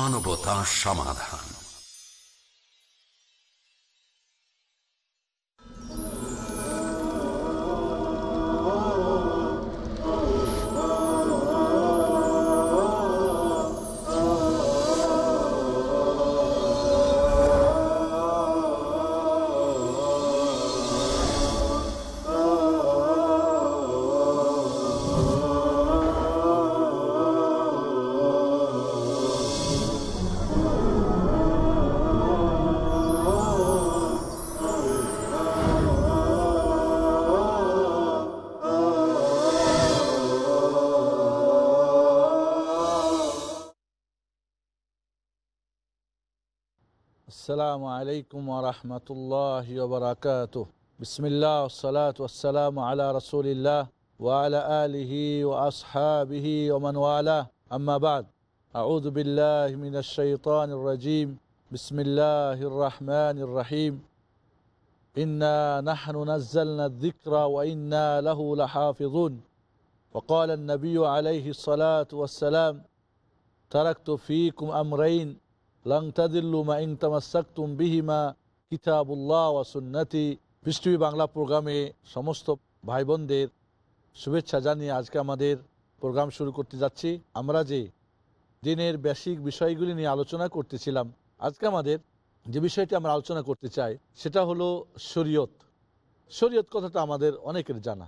মানবতা সমাধান। السلام عليكم ورحمة الله وبركاته. بسم الله والصلاة والسلام على رسول الله وعلى آله وأصحابه ومن والاه. أما بعد أعوذ بالله من الشيطان الرجيم. بسم الله الرحمن الرحيم. إنا نحن نزلنا الذكر وإنا له لحافظون. وقال النبي عليه الصلاة والسلام تركت فيكم أمرين বিহিমা পৃষ্ঠবী বাংলা প্রোগ্রামে সমস্ত ভাই বোনদের শুভেচ্ছা জানিয়ে আজকে আমাদের প্রোগ্রাম শুরু করতে যাচ্ছি। আমরা যে দিনের বেসিক বিষয়গুলি নিয়ে আলোচনা করতেছিলাম, আজকে আমাদের যে বিষয়টি আমরা আলোচনা করতে চাই, সেটা হলো শরীয়ত। শরীয়ত কথাটা আমাদের অনেকের জানা,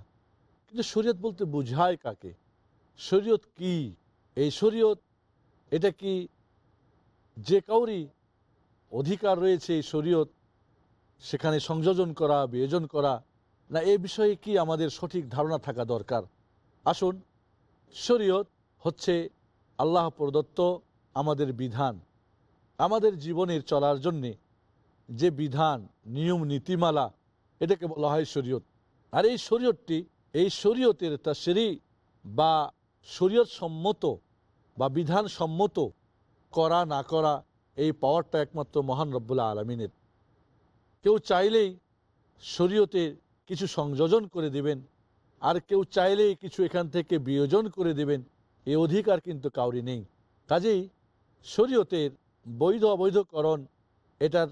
কিন্তু শরীয়ত বলতে বুঝায় কাকে? শরীয়ত কি? এই শরীয়ত, এটা কি যে কাউরই অধিকার রয়েছে এই শরীয়ত, সেখানে সংযোজন করা, বিয়োজন করা, না, এ বিষয়ে কি আমাদের সঠিক ধারণা থাকা দরকার? আসুন, শরীয়ত হচ্ছে আল্লাহ প্রদত্ত আমাদের বিধান। আমাদের জীবনের চলার জন্যে যে বিধান, নিয়ম, নীতিমালা, এটাকে বলা হয় শরীয়ত। আর এই শরীয়তটি, এই শরীয়তের তাসেরি বা শরীয়ত সম্মত বা বিধান সম্মত করা, না করা, এই পাওয়ারটা একমাত্র মহান রব্বুল্লাহ আলমিনের। কেউ চাইলেই শরীয়তে কিছু সংযোজন করে দিবেন, আর কেউ চাইলেই কিছু এখান থেকে বিয়োজন করে দেবেন এই অধিকার কিন্তু কাউরি নেই। কাজেই শরীয়তের বৈধ অবৈধকরণ, এটার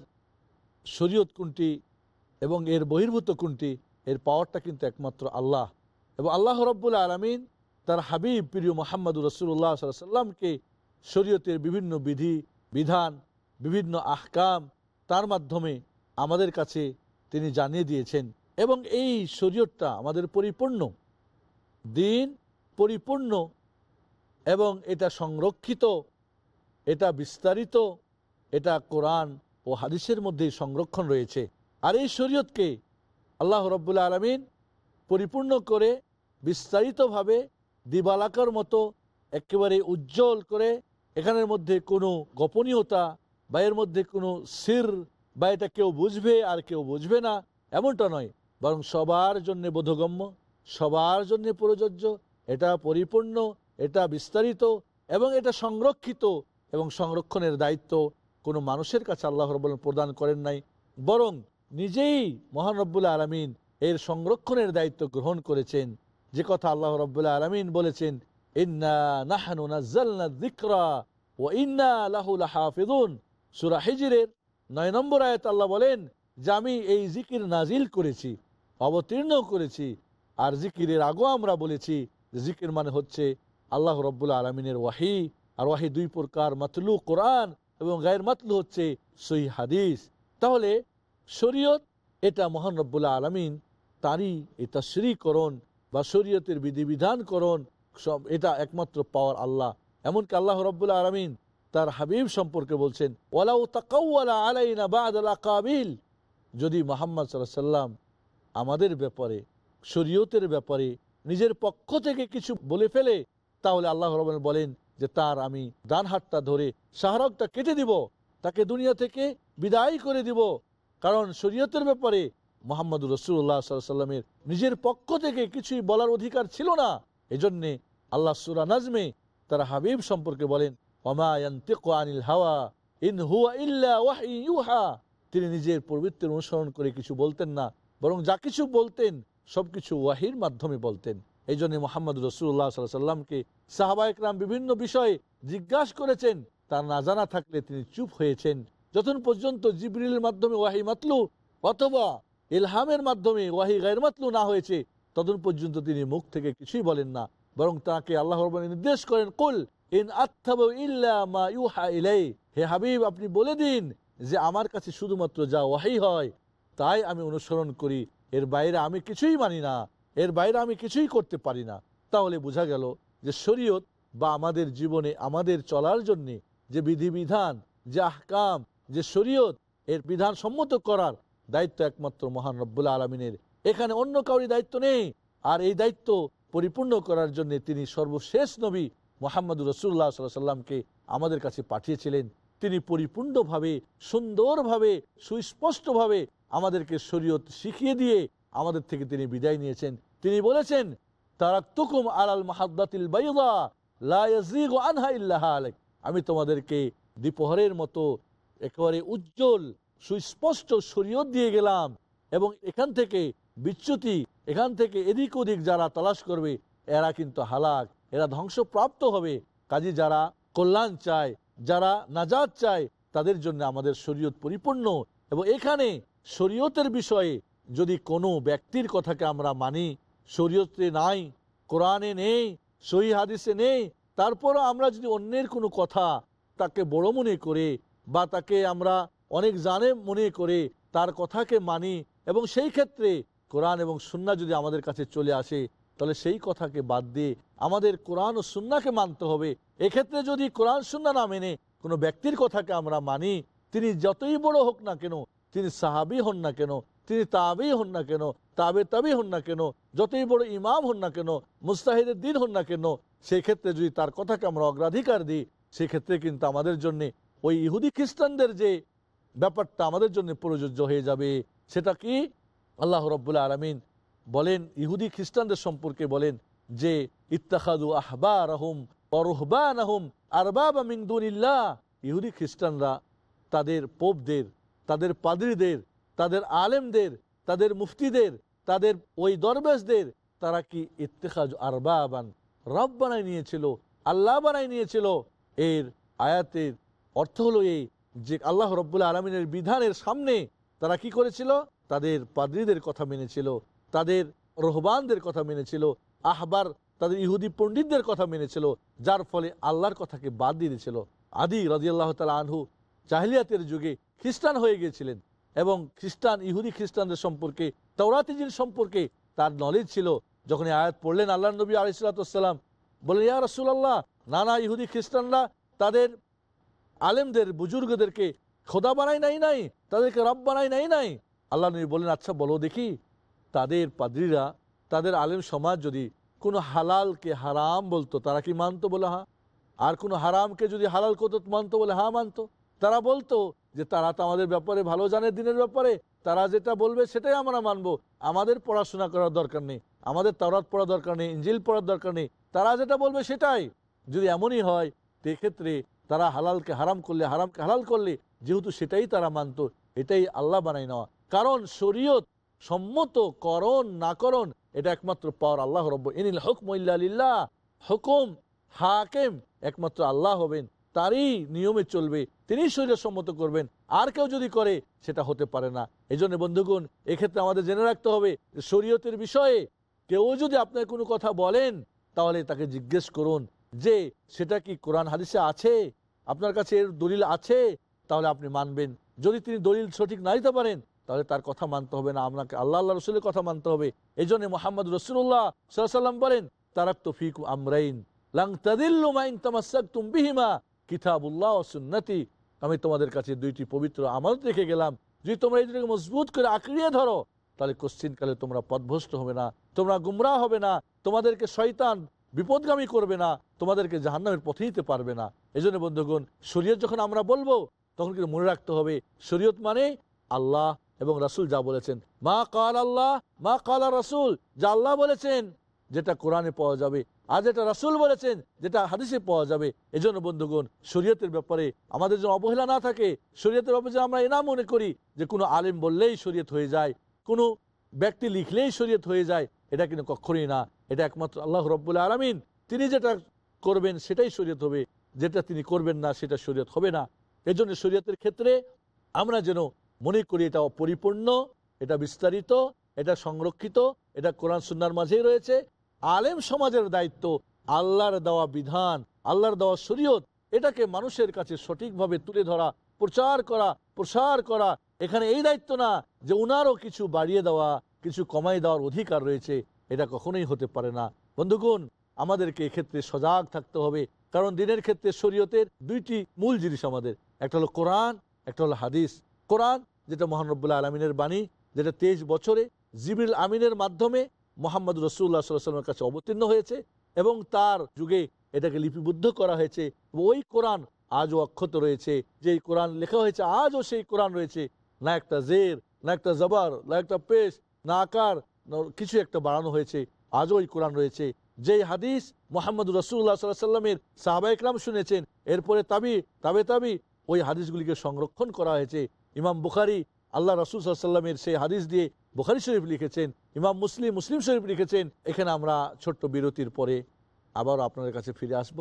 শরীয়ত কোনটি এবং এর বহির্ভূত কোনটি, এর পাওয়ারটা কিন্তু একমাত্র আল্লাহ। এবং আল্লাহ রব্বুল আলমিন তার হাবিব প্রিয় মোহাম্মদুর রসুল্লাহ সাল্লামকে শরীয়তের বিভিন্ন বিধি, বিধান, বিভিন্ন আহকাম, তার মাধ্যমে আমাদের কাছে তিনি জানিয়ে দিয়েছেন। এবং এই শরীয়তটা আমাদের পরিপূর্ণ, দিন পরিপূর্ণ এবং এটা সংরক্ষিত, এটা বিস্তারিত, এটা কোরআন ও হাদিসের মধ্যেই সংরক্ষণ রয়েছে। আর এই শরীয়তকে আল্লাহ রব্বুল্লা আলমিন পরিপূর্ণ করে বিস্তারিতভাবে দিবালাকার মতো একেবারে উজ্জ্বল করে এখানের মধ্যে কোনো গোপনীয়তা বা এর মধ্যে কোনো সির বা এটা কেউ বুঝবে আর কেউ বুঝবে না, এমনটা নয়। বরং সবার জন্য বোধগম্য, সবার জন্য প্রযোজ্য, এটা পরিপূর্ণ, এটা বিস্তারিত এবং এটা সংরক্ষিত এবং সংরক্ষণের দায়িত্ব কোনো মানুষের কাছে আল্লাহ রব্বুল প্রদান করেন নাই। বরং নিজেই মহান রব্বুল্লাহ আলমিন এর সংরক্ষণের দায়িত্ব গ্রহণ করেছেন। যে কথা আল্লাহ রব্বুল্লাহ আলমিন বলেছেন সূরা হিজরের 9 নম্বর আয়াত বলেন, যে আমি এই জিকির নাজিল করেছি, অবতীর্ণ করেছি, আর জিকিরের আগেও আমরা বলেছি জিকির মানে হচ্ছে আল্লাহ রব্বুল্লাহ আলমিনের ওয়াহি, আর ওয়াহি দুই প্রকার, মাতলু কোরআন এবং গায়ের মাতলু হচ্ছে সহি হাদিস। তাহলে শরীয়ত এটা মহান রব্বুল্লাহ আলমিন, তারই এটা শ্রীকরণ বা শরীয়তের বিধিবিধানকরণ সব, এটা একমাত্র পাওয়ার আল্লাহ। এমনকি আল্লাহ রব্বুল্লাহ আলমিন তার হাবিব সম্পর্কে বলছেন, ওয়ালাউ তাকাউলা কাবিল যদি মোহাম্মদ সাল্লাহ সাল্লাম আমাদের ব্যাপারে, শরীয়তের ব্যাপারে নিজের পক্ষ থেকে কিছু বলে ফেলে, তাহলে আল্লাহ রবেন বলেন যে, তার আমি ডান হাতটা ধরে শাহরকটা কেটে দিব, তাকে দুনিয়া থেকে বিদায় করে দিব। কারণ শরীয়তের ব্যাপারে মোহাম্মদ রসুল্লাহ সাল্লামের নিজের পক্ষ থেকে কিছুই বলার অধিকার ছিল না। এজন্যে আল্লাহ সুরা নাজমে তারা হাবিব সম্পর্কে বলেন হাওয়া, ইন ইউহা তিনি নিজের প্রবৃত্তির অনুসরণ করে কিছু বলতেন না, বরং যা কিছু বলতেন, সবকিছু ওয়াহির মাধ্যমে বলতেন। এই জন্য মোহাম্মদ রসুল্লাহ সাল্লামকে সাহাবা একরাম বিভিন্ন বিষয়ে জিজ্ঞাসা করেছেন, তার না জানা থাকলে তিনি চুপ হয়েছেন। যতক্ষণ পর্যন্ত জিবরিলের মাধ্যমে ওয়াহি মাতলু, অথবা ইলহামের মাধ্যমে ওয়াহি গায়ের মাতলু না হয়েছে ততক্ষণ পর্যন্ত তিনি মুখ থেকে কিছুই বলেন না, বরং তাকে আল্লাহ নির্দেশ করেন, কুল ইন মা হে হাবিব, আপনি বলে দিন যে আমার কাছে শুধুমাত্র যা ওয়াহি হয়, তাই আমি অনুসরণ করি। এর বাইরে আমি কিছুই মানি না, এর বাইরে আমি কিছুই করতে পারি না। তাহলে বোঝা গেল যে শরীয়ত বা আমাদের জীবনে আমাদের চলার জন্যে যে বিধিবিধান, যে আহকাম, যে শরীয়ত, এর বিধান সম্মত করার দায়িত্ব একমাত্র মহান রব্বুল আলমিনের। এখানে অন্য কাউরি দায়িত্ব নেই। আর এই দায়িত্ব পরিপূর্ণ করার জন্য তিনি সর্বশেষ নবী মোহাম্মদ রসুল্লাহ সাল্লাহ সাল্লামকে আমাদের কাছে পাঠিয়েছিলেন। তিনি পরিপূর্ণভাবে, সুন্দরভাবে, সুস্পষ্টভাবে আমাদেরকে শরীয়ত শিখিয়ে দিয়ে আমাদের থেকে তিনি বিদায় নিয়েছেন। তিনি বলেছেন, তারাক্তুকুম আলাল মাহাদ্দাতিল বাইদা, লা ইয়াজিগু আনহা ইল্লা হালিক। আমি তোমাদেরকে দ্বিপহরের মতো একেবারে উজ্জ্বল, সুস্পষ্ট শরীয়ত দিয়ে গেলাম এবং এখান থেকে বিচ্যুতি, এখান থেকে এদিক ওদিক যারা তালাশ করবে, এরা কিন্তু হালাক, এরা ধ্বংসপ্রাপ্ত হবে। কাজে যারা কল্যাণ চায়, যারা নাজাদ চায়, তাদের জন্য আমাদের শরীয়ত পরিপূর্ণ। এবং এখানে শরীয়তের বিষয়ে যদি কোনো ব্যক্তির কথাকে আমরা মানি, শরীয়তে নাই, কোরআনে নেই, সহি হাদিসে নেই, তারপরও আমরা যদি অন্যের কোনো কথা তাকে বড় মনে করে বা তাকে আমরা অনেক জানে মনে করে তার কথাকে মানি, এবং সেই ক্ষেত্রে কোরআন এবং সুন্না যদি আমাদের কাছে চলে আসে, তাহলে সেই কথাকে বাদ দিয়ে আমাদের কোরআন ও সুন্নাকে মানতে হবে। এক্ষেত্রে যদি কোরআন সুন্না না মেনে কোনো ব্যক্তির কথাকে আমরা মানি, তিনি যতই বড় হোক না কেন, তিনি সাহাবি হন না কেন, তিনি তাবি হন না কেন, তাবে তাবি হন না কেন, যতই বড় ইমাম হন না কেন, মুস্তাহিদের দিন হন না কেন, সেক্ষেত্রে যদি তার কথাকে আমরা অগ্রাধিকার দিই, সেক্ষেত্রে কিন্তু আমাদের জন্যে ওই ইহুদি খ্রিস্টানদের যে ব্যাপারটা আমাদের জন্য প্রযোজ্য হয়ে যাবে, সেটা কি? আল্লাহ রব্বুল্লা আলমিন বলেন, ইহুদি খ্রিস্টানদের সম্পর্কে বলেন যে ইত্তাখাদু আহবা রহম অরহবান আহম আরবাব মিংদুনিল্লাহ ইহুদি খ্রিস্টানরা তাদের পোপদের, তাদের পাদ্রীদের, তাদের আলেমদের, তাদের মুফতিদের, তাদের ওই দরবেশদের, তারা কি ইত্তেখাজ আরবাবান? রব বানাই নিয়েছিল, আল্লাহ বানাই নিয়েছিল। এর আয়াতের অর্থ হলো এই যে, আল্লাহ রব্বুল্লা আলমিনের বিধানের সামনে তারা কি করেছিল? তাদের পাদ্রীদের কথা মেনেছিল, তাদের রহবানদের কথা মেনেছিল, আহবার তাদের ইহুদি পণ্ডিতদের কথা মেনেছিল, যার ফলে আল্লাহর কথাকে বাদ দিয়ে দিয়েছিল। আদি রাজিয়াল্লাহ তালা আনহু জাহিলিয়াতের যুগে খ্রিস্টান হয়ে গিয়েছিলেন এবং খ্রিস্টান, ইহুদি খ্রিস্টানদের সম্পর্কে তৌরাতিজির সম্পর্কে তার নলেজ ছিল। যখন আয়াত পড়লেন আল্লাহ নবী আলিসাল্লাম বলেন ইয়া রসুল্লাহ নানা ইহুদি খ্রিস্টানরা তাদের আলেমদের, বুজুর্গদেরকে খোদা বানাই নাই নাই, তাদেরকে রব বানাই নাই নাই আল্লাহ নবী বলেন আচ্ছা বলো দেখি, তাদের পাদ্রীরা, তাদের আলেম সমাজ যদি কোনো হালালকে হারাম বলতো, তারা কি মানতো বলে হ্যাঁ? আর কোনো হারামকে যদি হালাল করতো, মানতো বলে হ্যাঁ মানতো। তারা বলতো যে, তারা তো আমাদের ব্যাপারে ভালো জানে দিনের ব্যাপারে, তারা যেটা বলবে সেটাই আমরা মানবো। আমাদের পড়াশোনা করার দরকার নেই, আমাদের তাওরাত পড়ার দরকার নেই ইঞ্জিল পড়ার দরকার নেই, তারা যেটা বলবে সেটাই। যদি এমনই হয়, সেক্ষেত্রে তারা হালালকে হারাম করলে, হারামকে হালাল করলে, যেহেতু সেটাই তারা মানতো, এটাই আল্লাহ বানাই নেওয়া। কারণ শরীয়ত সম্মত করণ না করণ, এটা একমাত্র পাওয়ার আল্লাহ রব্ব ইনিল হুকমিল্লাহ হুকুম হাকেম একমাত্র আল্লাহ হবেন, তারই নিয়মে চলবে তিনি শরীর সম্মত করবেন। আর কেউ যদি করে, সেটা হতে পারে না। এই জন্য বন্ধুগণ, এক্ষেত্রে আমাদের জেনে রাখতে হবে শরীয়তের বিষয়ে কেউ যদি আপনার কোনো কথা বলেন, তাহলে তাকে জিজ্ঞেস করুন যে, সেটা কি কোরআন হাদিসে আছে? আপনার কাছে এর দলিল আছে? তাহলে আপনি মানবেন। যদি তিনি দলিল সঠিক না দিতে পারেন তাহলে তার কথা মানতে হবে না, আপনাকে আল্লাহ আল্লাহ রসুলের কথা মানতে হবে। এই জন্য মোহাম্মদ রসুল্লাহ সাল্লাম বলেন তারাক আমরাইন বিহিমা, কিতাবুল্লাহ সুন্নতি। আমি তোমাদের কাছে দুইটি পবিত্র আমানত রেখে গেলাম। যদি তোমরা এই দুটোকে মজবুত করে আঁকড়িয়ে ধরো, তাহলে কোশ্চিনকালে তোমরা পদভস্ত হবে না, তোমরা গুমরা হবে না, তোমাদেরকে শয়তান বিপদগামী করবে না, তোমাদেরকে জাহান্নামের পথে নিতে পারবে না। এই জন্য বন্ধুগণ, শরীয়ত যখন আমরা বলব, তখন কিন্তু মনে রাখতে হবে, শরীয়ত মানে আল্লাহ এবং রাসুল যা বলেছেন, মা কাল আল্লাহ, মা কালা রাসুল, যা আল্লাহ বলেছেন, যেটা কোরআনে পাওয়া যাবে, আর যেটা রাসুল বলেছেন, যেটা হাদিসে পাওয়া যাবে। এই জন্য বন্ধুগণ, শরীয়তের ব্যাপারে আমাদের যেন অবহেলা না থাকে, শরীয়তের ব্যাপারে আমরা এনা মনে করি যে কোনো আলেম বললেই শরীয়ত হয়ে যায়, কোনো ব্যক্তি লিখলেই শরীয়ত হয়ে যায়, এটা কিন্তু কখনই না। এটা একমাত্র আল্লাহ রব্বুল্লা আলমিন, তিনি যেটা করবেন সেটাই শরীয়ত হবে, যেটা তিনি করবেন না সেটা শরীয়ত হবে না। এজন্য শরীয়তের ক্ষেত্রে আমরা যেন মনে করি এটা পরিপূর্ণ, এটা বিস্তারিত, এটা সংরক্ষিত, এটা কোরআন সুন্নার মাঝেই রয়েছে। আলেম সমাজের দায়িত্ব, আল্লাহর দেওয়া বিধান, আল্লাহর দেওয়া শরীয়ত, এটাকে মানুষের কাছে সঠিকভাবে তুলে ধরা, প্রচার করা, প্রসার করা, এখানে এই দায়িত্ব না যে উনারও কিছু বাড়িয়ে দেওয়া, কিছু কমাই দেওয়ার অধিকার রয়েছে, এটা কখনোই হতে পারে না। বন্ধুগণ, আমাদেরকে এক্ষেত্রে সজাগ থাকতে হবে, কারণ দিনের ক্ষেত্রে শরীয়তের দুইটি মূল জিনিস আমাদের, একটা হলো কোরআন, একটা হলো হাদিস। কোরআন যেটা মহানবুল্লাহ আলমিনের বাণী, যেটা তেইশ বছরে জিবিল আমিনের মাধ্যমে মোহাম্মদ রসুল্লাহ সাল্লামের কাছে অবতীর্ণ হয়েছে এবং তার যুগে এটাকে লিপিবদ্ধ করা হয়েছে। ওই কোরআন আজও অক্ষত রয়েছে। যে কোরআন লেখা হয়েছে, আজও সেই কোরআন রয়েছে। না একটা জের, না একটা জবার, না একটা পেশ, না আকার কিছু একটা বাড়ানো হয়েছে। আজও ওই কোরআন রয়েছে। যেই হাদিস মোহাম্মদ রসুল্লাহ সাল্লামের সাহাবা শুনেছেন, এরপরে তাবি, তাবে তাবি, ওই হাদিসগুলিকে সংরক্ষণ করা হয়েছে। ইমাম বুখারি, আল্লাহ রসুল সাল্লামের সেই হাদিস দিয়ে বুখারি শরীফ লিখেছেন, ইমাম মুসলিম মুসলিম শরীফ লিখেছেন, এখানে আমরা ছোট্ট বিরতির পরে আবার আপনাদের কাছে ফিরে আসব।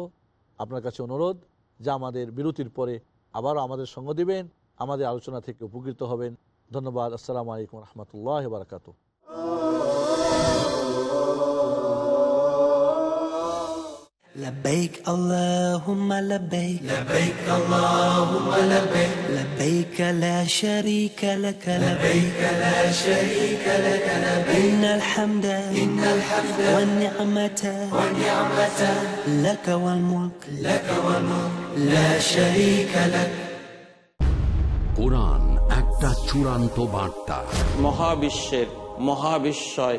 আপনার কাছে অনুরোধ যা আমাদের বিরতির পরে আবারও আমাদের সঙ্গ দিবেন, আমাদের আলোচনা থেকে উপকৃত হবেন। ধন্যবাদ, আসসালামু আলাইকুম রহমতুল্লাহ বারকাত لبيك اللهم لبيك لبيك اللهم لبيك لبيك لا شريك لك لبيك لا شريك لك لبيك إن الحمد إن الحمد والنعمة والنعمة لك والملك لك والملك لا شريك لك কোরআন একটা চূড়ান্ত বার্তা মহাবিশ্বের মহাবিশ্বয়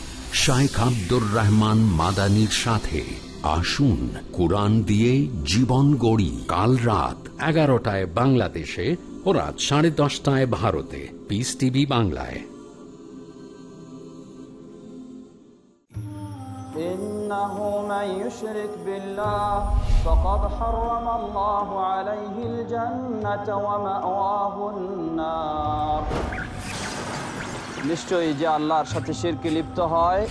শাইখ আব্দুর রহমান মাদানির সাথে আসুন কোরআন দিয়ে জীবন গড়ি কাল রাত এগারোটায় বাংলাদেশে ও রাত সাড়ে দশটায় ভারতে পিস টিভি বাংলায় إنه من يشرك بالله فقد حرم الله عليه الجنة ومأواه النار নিশ্চয়ই যে আল্লাহর সাথে শিরকে লিপ্ত হয়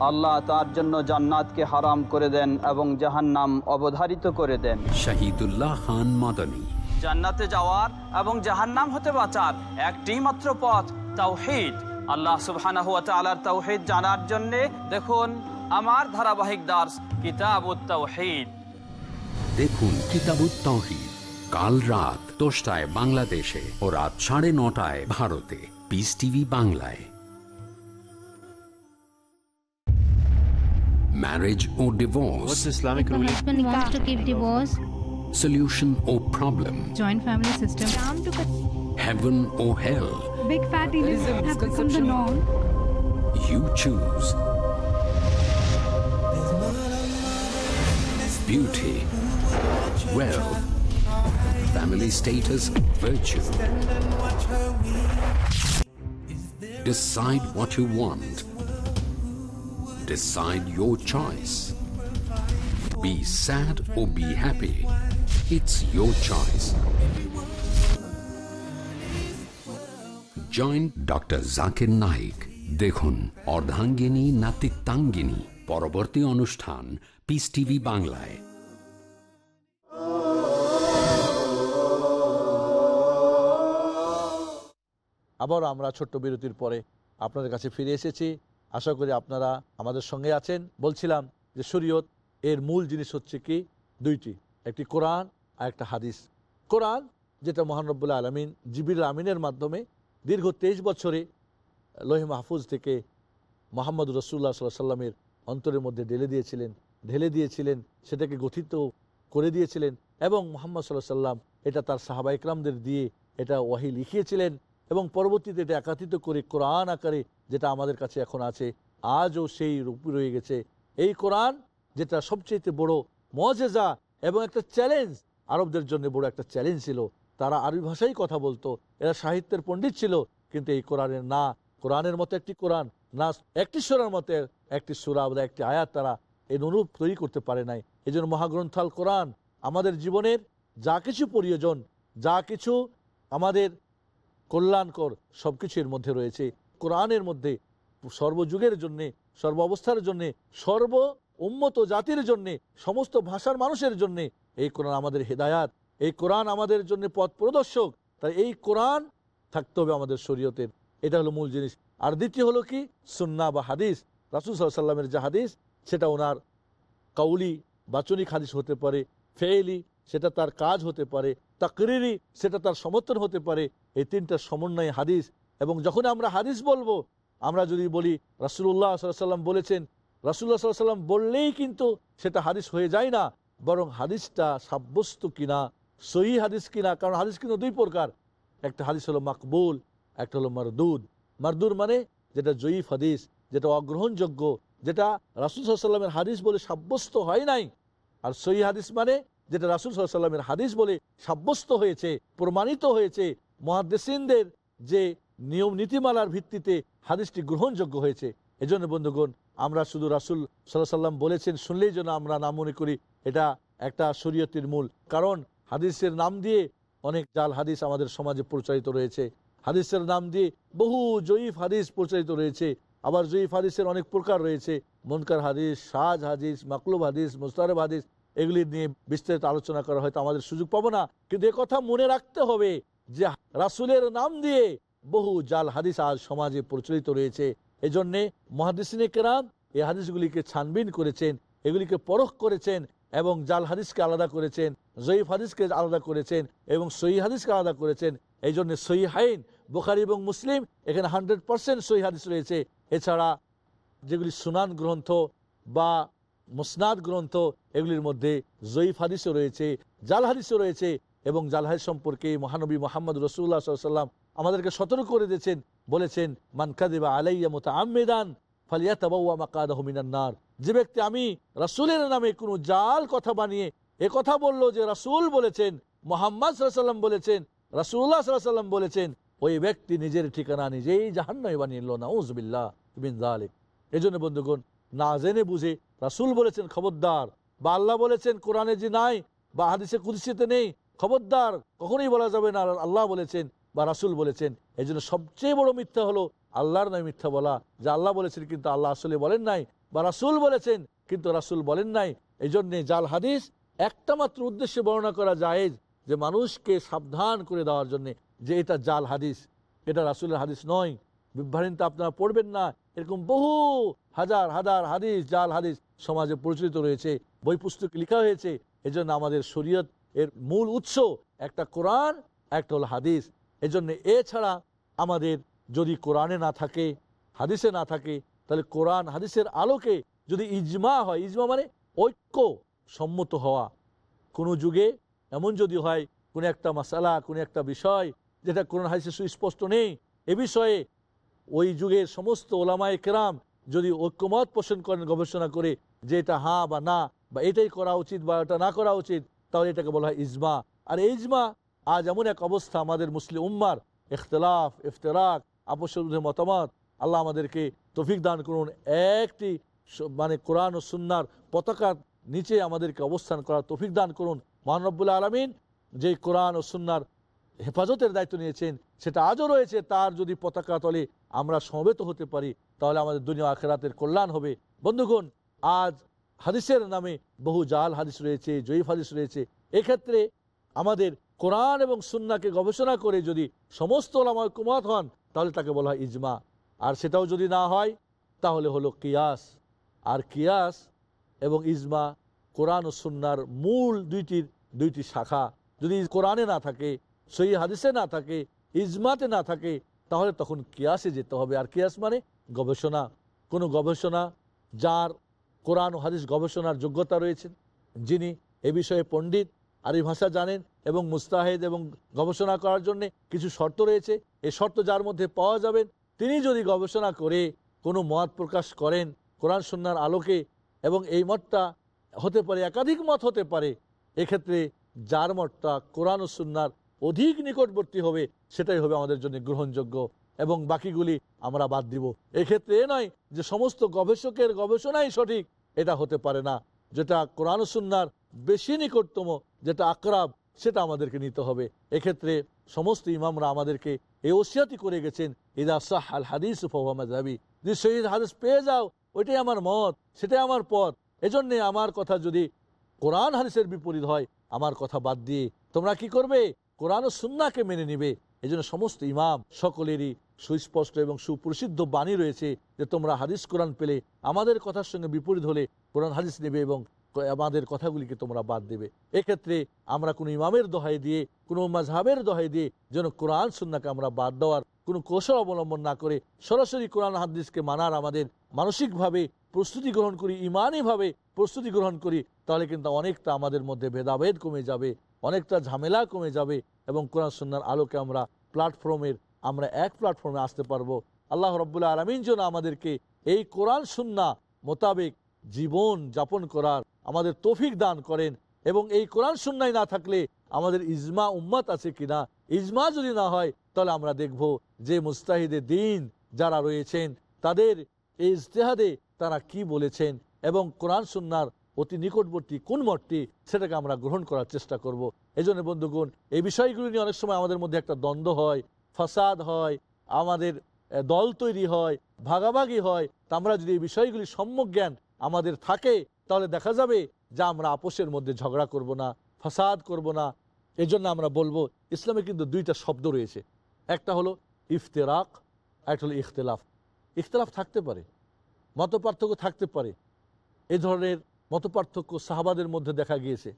আল্লাহ তার জন্য জান্নাতকে হারাম করে দেন এবং জাহান্নাম অবধারিত করে দেন। শহীদুল্লাহ খান মাদানী। জান্নাতে যাওয়ার এবং জাহান্নাম হতে বাঁচার একটি মাত্র পথ তাওহিদ। আল্লাহ সুবহানাহু ওয়া তাআলার তাওহিদ জানার জন্য দেখুন আমার ধারাবাহিক দাস কিতাবুত তাওহিদ। দেখুন কিতাবুত তৌহিদ কাল রাত দশটায় বাংলাদেশে ও রাত সাড়ে নটায় ভারতে। পিস টিভি বাংলায় marriage O divorce Islamic ruling? husband wants to give divorce, solution or problem joint family system. heaven or hell Big fat elites have become the norm. you choose beauty wealth family status virtue decide what you want decide your choice be sad or be happy it's your choice joint doctor Zakir Naik দেখুন অর্ধাঙ্গিনী নাতিত্বাঙ্গিনী পরবর্তী অনুষ্ঠান piece TV বাংলায় আবার আমরা ছোট্ট বিরতির পরে আপনাদের কাছে ফিরে এসেছি। আশা করি আপনারা আমাদের সঙ্গে আছেন। বলছিলাম যে শরীয়ত এর মূল জিনিস হচ্ছে কি? দুইটি, একটি কোরআন আর একটা হাদিস। কোরআন, যেটা মহানব্বুল্লাহ আলমিন জিবির আমিনের মাধ্যমে দীর্ঘ তেইশ বছরে লোহে মাহফুজ থেকে মোহাম্মদ রসুল্লাহ সাল্লাহ সাল্লামের অন্তরের মধ্যে ঢেলে দিয়েছিলেন ঢেলে দিয়েছিলেন, সেটাকে গঠিত করে দিয়েছিলেন এবং মোহাম্মদ সাল্লাহ সাল্লাম এটা তার সাহাবা ইকরামদের দিয়ে এটা ওয়াহি লিখিয়েছিলেন। এবং পরবর্তীতে এটা একাত্রিত করে কোরআন আকারে যেটা আমাদের কাছে এখন আছে, আজও সেই রূপ রয়ে গেছে। এই কোরআন যেটা সবচেয়ে বড় মজেজা এবং একটা চ্যালেঞ্জ, আরবদের জন্য বড় একটা চ্যালেঞ্জ ছিল। তারা আরবি ভাষায় কথা বলতো, এরা সাহিত্যের পণ্ডিত ছিল, কিন্তু এই কোরআনের না, কোরআনের মতো একটি কোরআন, না একটি সুরার মতো একটি সুরা বা একটি আয়াত তারা এই অনুরূপ তৈরি করতে পারে নাই। এই জন্য মহাগ্রন্থাল কোরআন আমাদের জীবনের যা কিছু প্রয়োজন, যা কিছু আমাদের কল্যাণকর সব কিছু এর মধ্যে রয়েছে। কোরআনের মধ্যে সর্বযুগের জন্যে সর্ব অবস্থার জন্যে, সর্ব উন্মত জাতির জন্যে, সমস্ত ভাষার মানুষের জন্যে এই কোরআন আমাদের হেদায়াত, এই কোরআন আমাদের জন্য পথ প্রদর্শক। তাই এই কোরআন থাকতে হবে আমাদের শরীয়তের। এটা হলো মূল জিনিস। আর দ্বিতীয় হলো কি? সুন্না বা হাদিস। রাসুল সাল্লামের যে হাদিস, সেটা ওনার কাউলি বাচনিক হাদিস হতে পারে ফেয়েলি সেটা তার কাজ হতে পারে। তাকরিরি সেটা তার সমর্থন হতে পারে। এই তিনটা সমন্বয় হাদিস এবং যখন আমরা হাদিস বলব, আমরা যদি বলি রাসুল্লাহ সাল্লাম বলেছেন রাসুল্লাহ সাল্লাম বললেই কিন্তু সেটা হাদিস হয়ে যায় না, বরং হাদিসটা সাব্যস্ত কিনা, সহি হাদিস কিনা, কারণ হাদিস কিন্তু দুই প্রকার। একটা হাদিস হলো মাকবুল, একটা হলো মারদুদ। মারদুর মানে যেটা জয়ীফ হাদিস, যেটা অগ্রহণযোগ্য, যেটা রাসুল সাল্লামের হাদিস বলে সাব্যস্ত হয় নাই। আর সহি হাদিস মানে যেটা রাসুল সাল্লামের হাদিস বলে সাব্যস্ত হয়েছে, প্রমাণিত হয়েছে মহাদেসিনদের যে নিয়ম নীতিমালার ভিত্তিতে হাদিসটি গ্রহণযোগ্য হয়েছে। এজন্য বন্ধুগণ, আমরা শুধু রাসুল সাল্লাহ সাল্লাম বলেছেন শুনলেই যেন আমরা নাম মনে করি, এটা একটা শরীয়তির মূল। কারণ হাদিসের নাম দিয়ে অনেক জাল হাদিস আমাদের সমাজে প্রচারিত রয়েছে। হাদিসের নাম দিয়ে বহু জয়ীফ হাদিস প্রচারিত রয়েছে। আবার জয়ীফ হাদিসের অনেক প্রকার রয়েছে। মনকার হাদিস, সাজ হাদিস, মাকলুব হাদিস, মুস্তারেব হাদিস এগুলি নিয়ে বিস্তারিত আলোচনা করা হয়তো আমাদের সুযোগ পাবো না। কিন্তু কথা মনে রাখতে হবে যে রাসুলের নাম দিয়ে বহু জাল হাদিস আজ সমাজে প্রচলিত রয়েছে। এই জন্যে মহাদিসিনে কেরাম এই হাদিসগুলিকে ছানবিন করেছেন, এগুলিকে পরখ করেছেন এবং জাল হাদিসকে আলাদা করেছেন, জয়ীফ হাদিসকে আলাদা করেছেন এবং সহি হাদিসকে আলাদা করেছেন। এই জন্য সহি হাইন বোখারি এবং মুসলিম এখানে হান্ড্রেড পার্সেন্ট সহি হাদিস রয়েছে। এছাড়া যেগুলি সুনান গ্রন্থ বা মুসনাদ গ্রন্থ এগুলির মধ্যে জয়ীফ হাদিসও রয়েছে, জাল হাদিসও রয়েছে এবং জাল হাদিস সম্পর্কে মহানবী মোহাম্মদ রসুল্লাহ সাল্লাম আমাদেরকে সতর্ক করে দিয়েছেন, বলেছেন মানকাদিবা আলাইয়া মতো আমেদান ফালিয়া তাবাউয়া মাকাদাহ মিনান্নার যে ব্যক্তি, আমি রাসুলের নামে কোনো জাল কথা বানিয়ে এ কথা বলল যে রাসুল বলেছেন, মোহাম্মদ সাল্লাম বলেছেন রাসুল্লাহ সাল্লাম বলেছেন, ওই ব্যক্তি নিজের ঠিকানা নিজেই জাহান্নায় বানিয়ে নিল না উজবিল্লাহ এই জন্য বন্ধুগণ, না জেনে বুঝে রাসুল বলেছেন, খবরদার। বা আল্লাহ বলেছেন, কোরআনে যে নাই বা হাদিসে কুদিসিতে নেই, খবরদার। কখনোই বলা যাবে না আল্লাহ বলেছেন বা রাসুল বলেছেন। এই জন্য সবচেয়ে বড় মিথ্যা হলো আল্লাহর নয় মিথ্যা বলা, যে আল্লাহ বলেছেন কিন্তু আল্লাহ আসলে বলেন নাই, বা রাসুল বলেছেন কিন্তু রাসুল বলেন নাই। এই জন্যে জাল হাদিস একটা মাত্র উদ্দেশ্যে বর্ণনা করা যায় যে মানুষকে সাবধান করে দেওয়ার জন্যে যে এটা জাল হাদিস, এটা রাসুলের হাদিস নয়। বিভ্রান্ত আপনারা পড়বেন না। এরকম বহু হাজার হাজার হাদিস, জাল হাদিস সমাজে প্রচলিত রয়েছে, বই পুস্তকে লেখা হয়েছে, এজন্য আমাদের শরীয়ত এর মূল উৎস একটা কোরআন, একটা হলো হাদিস। এজন্য এছাড়া আমাদের যদি কোরআনে না থাকে, হাদিসে না থাকে, তাহলে কোরআন হাদিসের আলোকে যদি ইজমা হয়, ইজমা মানে ঐক্য সম্মত হওয়া। কোনো যুগে এমন যদি হয়, কোনো একটা মশালা কোনো একটা বিষয় যেটা কোরআন হাদিসে সুস্পষ্ট নেই, এ বিষয়ে ওই যুগের সমস্ত ওলামায় কেরাম যদি ঐক্যমত পোষণ করেন, গবেষণা করে যে এটা হ্যাঁ বা না, বা এটাই করা উচিত বা এটা না করা উচিত, তাহলে এটাকে বলা হয় ইজমা। আর এই ইজমা আজ এমন এক অবস্থা আমাদের মুসলিম উম্মার, ইখতলাফ, ইফতরাক আপসের মতামত, আল্লাহ আমাদেরকে তফিক দান করুন। একটি মানে কোরআন ও সুন্নার পতাকার নিচে আমাদেরকে অবস্থান করার তফিক দান করুন। মহানব্বুল্লাহ আলমিন যে কোরআন ও সুন্নার হেফাজতের দায়িত্ব নিয়েছেন, সেটা আজও রয়েছে, তার যদি পতাকা তলে আমরা সমবেত হতে পারি, তাহলে আমাদের দুনিয়া আখেরাতের কল্যাণ হবে। বন্ধুগণ, আজ হাদিসের নামে বহু জাল হাদিস রয়েছে, জয়ীফ হাদিস রয়েছে। এক্ষেত্রে আমাদের কোরআন এবং সুন্নাকে গবেষণা করে যদি সমস্ত ওলামায় কুমাত হন, তাহলে তাকে বলা হয় ইজমা। আর সেটাও যদি না হয়, তাহলে হলো কিয়াস। আর কিয়াস এবং ইজমা কোরআন ও সুন্নার মূল দুইটির দুইটি শাখা। যদি কোরআনে না থাকে সই হাদিসে না থাকে, ইজমাতে না থাকে, তাহলে তখন কিয়াসে যেতে হবে। আর কিয়াস মানে গবেষণা। কোনো গবেষণা যার কোরআন ও হাদিস গবেষণার যোগ্যতা রয়েছেন যিনি এ বিষয়ে পণ্ডিত, আরবি ভাষা জানেন এবং মুস্তাহেদ এবং গবেষণা করার জন্য কিছু শর্ত রয়েছে। এই শর্ত যার মধ্যে পাওয়া যাবেন, তিনি যদি গবেষণা করে, কোনো মত প্রকাশ করেন, কোরআন সন্ন্যার আলোকে এবং এই মতটা হতে পারে, একাধিক মত হতে পারে, এক্ষেত্রে যার মতটা কোরআন ও সুন্নার অধিক নিকটবর্তী হবে, সেটাই হবে আমাদের জন্য গ্রহণযোগ্য এবং বাকিগুলি আমরা বাদ দিব। এক্ষেত্রে এ নয় যে সমস্ত গবেষকের গবেষণাই সঠিক, এটা হতে পারে না। যেটা কোরআন সুন্নার বেশি নিকটতম, যেটা আক্রাব, সেটা আমাদেরকে নিতে হবে। এক্ষেত্রে সমস্ত ইমামরা আমাদেরকে এই ওসিয়াতি করে গেছেন, ইদা সাহ আল হাদিস ফহামাজাবি যদি শহীদ হাদিস পেয়ে যাও, ওইটাই আমার মত, সেটাই আমার পথ। এজন্যে আমার কথা যদি কোরআন হাদিসের বিপরীত হয়, আমার কথা বাদ দিয়ে, তোমরা কি করবে? কোরআন ও সুন্নাকে মেনে নিবে। এই সমস্ত ইমাম সকলেরই সুস্পষ্ট এবং সুপ্রসিদ্ধ বাণী রয়েছে যে তোমরা হাদিস কোরআন পেলে, আমাদের কথার সঙ্গে বিপরীত হলে কোরআন হাদিস নেবে এবং আমাদের কথাগুলিকে তোমরা বাদ দেবে। এক্ষেত্রে আমরা কোনো ইমামের দোহাই দিয়ে, কোনো মাঝহাবের দোহাই দিয়ে যেন কোরআন সুন্নাকে আমরা বাদ দেওয়ার কোনো কৌশল অবলম্বন না করে সরাসরি কোরআন, হাদিসকে মানার আমাদের মানসিকভাবে প্রস্তুতি গ্রহণ করি ইমানইভাবে প্রস্তুতি গ্রহণ করি তাহলে কিন্তু অনেকটা আমাদের মধ্যে ভেদাভেদ কমে যাবে, অনেকটা ঝামেলা কমে যাবে এবং কোরআন সুন্নার আলোকে আমরা প্ল্যাটফর্মের আমরা এক প্ল্যাটফর্মে আসতে পারব। আল্লাহ রব্বুল্লাহ আলমিন যেন আমাদেরকে এই কোরআন সুন্না মোতাবেক জীবন যাপন করার আমাদের তৌফিক দান করেন এবং এই কোরআন সুন্নাই না থাকলে আমাদের ইজমা উম্মত আছে কিনা, ইজমা যদি না হয়, তাহলে আমরা দেখব যে মুস্তাহিদে দিন যারা রয়েছেন, তাদের এই ইজতেহাদে তারা কি বলেছেন এবং কোরআন সুন্নার অতি নিকটবর্তী কোন মতটি সেটাকে আমরা গ্রহণ করার চেষ্টা করব। এই জন্য বন্ধুগণ, এই বিষয়গুলি নিয়ে অনেক সময় আমাদের মধ্যে একটা দ্বন্দ্ব হয়, ফাসাদ হয়, আমাদের দল তৈরি হয়, ভাগাভাগি হয়। তা আমরা যদি এই বিষয়গুলি সম্যক জ্ঞান আমাদের থাকে, তাহলে দেখা যাবে যে আমরা আপোষের মধ্যে ঝগড়া করব না, ফাসাদ করব না। এই জন্য আমরা বলব, ইসলামে কিন্তু দুইটা শব্দ রয়েছে। একটা হলো ইফতেরাক একটা হলো ইখতলাফ। ইখতলাফ থাকতে পারে মত থাকতে পারে। এ ধরনের মত পার্থক্য সাহাবাদের মধ্যে দেখা গিয়েছে।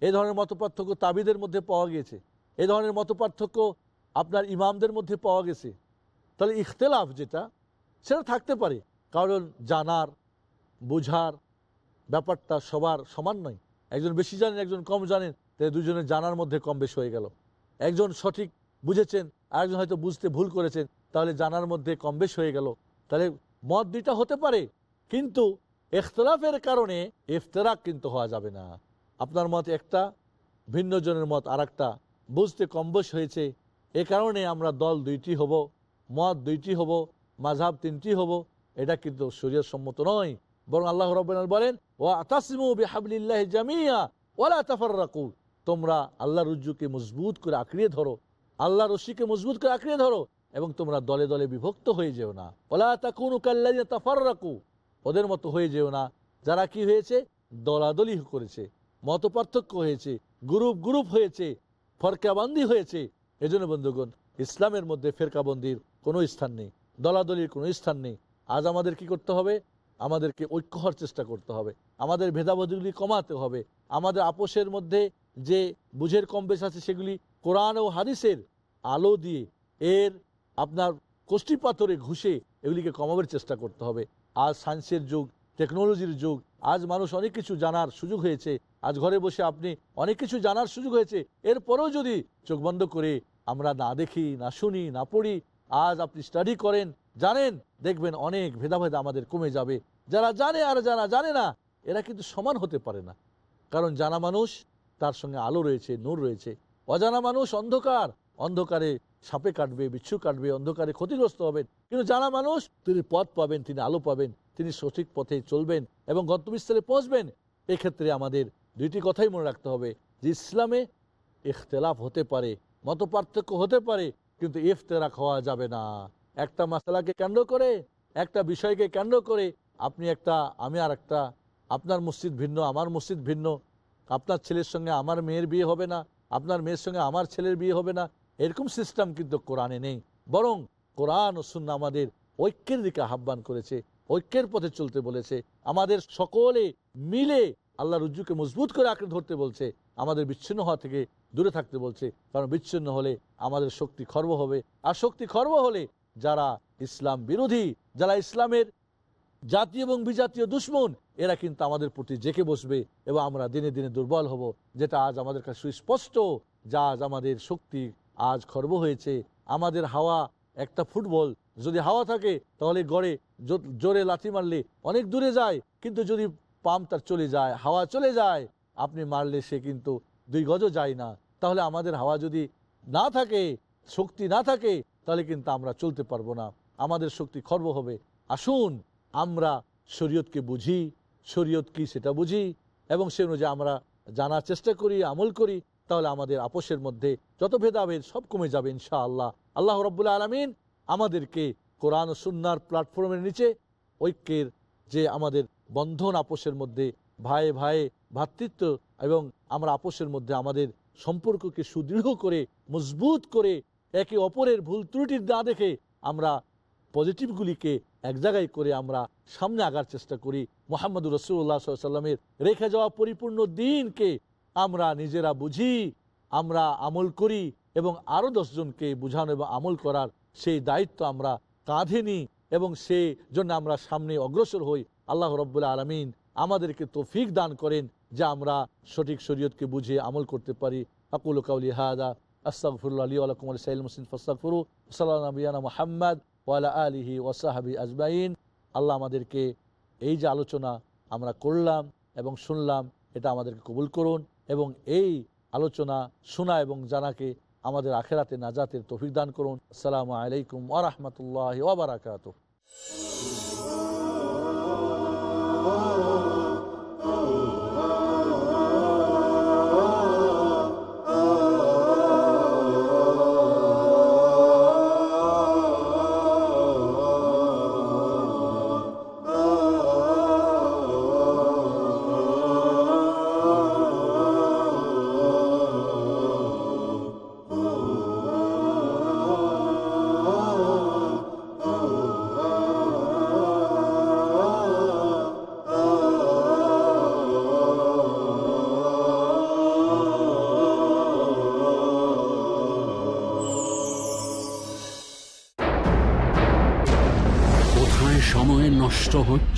এ ধরনের মত পার্থক্য তাবিদের মধ্যে পাওয়া গিয়েছে। এ ধরনের মত পার্থক্য আপনার ইমামদের মধ্যে পাওয়া গেছে। তাহলে ইখতলাফ যেটা, সেটা থাকতে পারে। কারণ জানার, বোঝার ব্যাপারটা সবার সমান নয়। একজন বেশি জানেন, একজন কম জানেন তাই দুজনের জানার মধ্যে কম বেশি হয়ে গেল। একজন সঠিক বুঝেছেন, আরেকজন হয়তো বুঝতে ভুল করেছেন, তাহলে জানার মধ্যে কম বেশ হয়ে গেল। তাহলে মত দুইটা হতে পারে, কিন্তু এখতলাফের কারণে ইফতরাক কিন্তু হওয়া যাবে না। আপনার মত একটা, ভিন্ন জনের মত আর বুঝতে কম বেশ হয়েছে। এ কারণে আমরা দল দুইটি হব, মত দুইটি হব মাঝাব তিনটি হব। এটা কিন্তু শরীয় সম্মত নয়। বরং আল্লাহ রব্বান বলেন ও আতাসিমু বিহাবলিল্লাহ জামিয়া ওলা তাফাররাকু। তোমরা আল্লাহ রুজ্জুকে মজবুত করে আঁকড়িয়ে ধরো। আল্লাহ রশিকে মজবুত করে আঁকড়িয়ে ধরো। এবং তোমরা দলে দলে বিভক্ত হয়ে যেও না। ওলা তাকুনু তাফার তাফাররাকু। ওদের মতো হয়ে যেও না। যারা কি হয়েছে? দলাদলি করেছে। মত হয়েছে। গ্রুপ গ্রুপ হয়েছে। ফরকাবান্দি হয়েছে। এজন্য বন্ধুগণ, ইসলামের মধ্যে ফেরকাবন্দির কোনো স্থান নেই। দলাদলির কোনো স্থান নেই। আজ আমাদের কি করতে হবে? আমাদেরকে ঐক্য হওয়ার চেষ্টা করতে হবে। আমাদের ভেদাভেদগুলি কমাতে হবে। আমাদের আপোষের মধ্যে যে বুঝের কম বেশ আছে সেগুলি কোরআন ও হাদিসের আলো দিয়ে এর আপনার কোষ্ঠী পাথরে ঘুষে এগুলিকে কমাবার চেষ্টা করতে হবে। আজ সায়েন্সের যুগ টেকনোলজির যুগ। আজ মানুষ অনেক কিছু জানার সুযোগ হয়েছে। আজ ঘরে বসে আপনি অনেক কিছু জানার সুযোগ হয়েছে। এরপরেও যদি চোখ বন্ধ করে আমরা না দেখি, না শুনি, না পড়ি, আজ আপনি স্টাডি করেন, জানেন, দেখবেন অনেক ভেদাভেদ আমাদের কমে যাবে। যারা জানে আর যারা জানে না, এরা কিন্তু সমান হতে পারে না। কারণ জানা মানুষ, তার সঙ্গে আলো রয়েছে, নূর রয়েছে। অজানা মানুষ অন্ধকার, অন্ধকারে সাপে কাটবে, বিচ্ছু কাটবে, অন্ধকারে ক্ষতিগ্রস্ত হবেন। কিন্তু যারা মানুষ, তিনি পথ পাবেন, তিনি আলো পাবেন, তিনি সঠিক পথে চলবেন এবং গন্তব্যস্থলে পৌঁছবেন। এক্ষেত্রে আমাদের দুইটি কথাই মনে রাখতে হবে, যে ইসলামে ইখতলাফ হতে পারে মত হতে পারে, কিন্তু ইফতেরাক হওয়া যাবে না। একটা মশলাকে কেন্দ্র করে, একটা বিষয়কে কেন্দ্র করে, আপনি একটা, আমি আর একটা আপনার মসজিদ ভিন্ন, আমার মসজিদ ভিন্ন, আপনার ছেলের সঙ্গে আমার মেয়ের বিয়ে হবে না, আপনার মেয়ের সঙ্গে আমার ছেলের বিয়ে হবে না এরকম সিস্টেম কিন্তু কোরআনে নেই। বরং কোরআন ও সুন্না আমাদের ঐক্যের দিকে আহ্বান করেছে, ঐক্যের পথে চলতে বলেছে। আমাদের সকলে মিলে আল্লাহ রুজ্জুকে মজবুত করে আঁকড়ে ধরতে বলছে, আমাদের বিচ্ছিন্ন হওয়া থেকে দূরে থাকতে বলছে। কারণ বিচ্ছিন্ন হলে আমাদের শক্তি খর্ব হবে। আর শক্তি খর্ব হলে যারা ইসলাম বিরোধী, যারা ইসলামের জাতীয় এবং বিজাতীয় দুশ্মন, এরা কিন্তু আমাদের প্রতি জেকে বসবে এবং আমরা দিনে দিনে দুর্বল হব। যেটা আজ আমাদের কাছে সুস্পষ্ট, যা আজ আমাদের শক্তি আজ খর্ব হয়েছে। আমাদের হাওয়া একটা ফুটবল। যদি হাওয়া থাকে, তাহলে গড়ে জোরে লাথি মারলে অনেক দূরে যায়। কিন্তু যদি পাম্প তার চলে যায়, হাওয়া চলে যায়, আপনি মারলে সে কিন্তু দুই গজও যায় না। তাহলে আমাদের হাওয়া যদি না থাকে, শক্তি না থাকে, তাহলে কিন্তু আমরা চলতে পারব না। আমাদের শক্তি খর্ব হবে। আসুন, আমরা শরীয়তকে বুঝি। শরীয়ত কি সেটা বুঝি। এবং সে অনুযায়ী আমরা জানার চেষ্টা করি, আমল করি। তাহলে আমাদের আপোষের মধ্যে যত ভেদাভেদ সব কমে যাবে ইনশাআল্লাহ। আল্লাহ আল্লাহ রব্বুল্লা আলমিন আমাদেরকে কোরআন সুন্নার প্ল্যাটফর্মের নিচে ঐক্যের যে আমাদের বন্ধন আপোষের মধ্যে ভাই ভাই ভ্রাতৃত্ব এবং আমরা আপোষের মধ্যে আমাদের সম্পর্ককে সুদৃঢ় করে, মজবুত করে, একে অপরের ভুল ত্রুটির না দেখে আমরা পজিটিভগুলিকে এক জায়গায় করে আমরা সামনে আগার চেষ্টা করি। মোহাম্মদ রসুল্লাহ সাল্লামের রেখে যাওয়া পরিপূর্ণ দিনকে আমরা নিজেরা বুঝি, আমরা আমল করি এবং আরও দশজনকে বুঝানো এবং আমল করার সেই দায়িত্ব আমরা কাঁধে নিই এবং সেই জন্য আমরা সামনে অগ্রসর হই। আল্লাহ রব্বুল্লা আলমিন আমাদেরকে তৌফিক দান করেন যে আমরা সঠিক শরীয়তকে বুঝে আমল করতে পারি। আকুল কাউলি হাদা নবিয়ানা মুহাম্মদ ওয়ালা আলিহি ওয়াসাহাবি আজমাইন। আল্লাহ আমাদেরকে এই যে আলোচনা আমরা করলাম এবং শুনলাম, এটা আমাদেরকে কবুল করুন। এবং এই আলোচনা, শোনা এবং জানাকে আমাদের আখেরাতে নাজাতের তফিক দান করুন। আসসালামু আলাইকুম আরহামতুল্লাহ ওবরাকাত কোথায়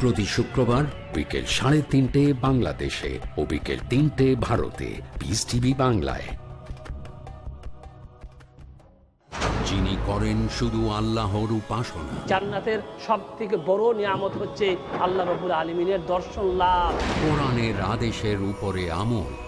প্রতি শুক্রবার বিকেল সাড়ে তিনটে বাংলাদেশে ও বিকেল তিনটে ভারতে। পিস টিভি বাংলায়। যিনি করেন শুধু আল্লাহর উপাসনা। জান্নাতের সব থেকে বড় নিয়ামত হচ্ছে আল্লাহ রবুল আলমিনের দর্শন লাভ। কোরআনের আদেশের উপরে আমল।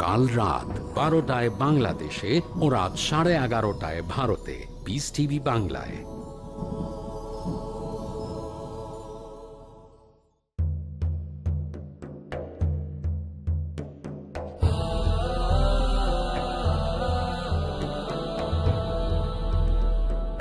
কাল রাত বারোটায় বাংলাদেশে ও রাত সাড়ে এগারোটায় ভারতে। পিস টিভি বাংলায়।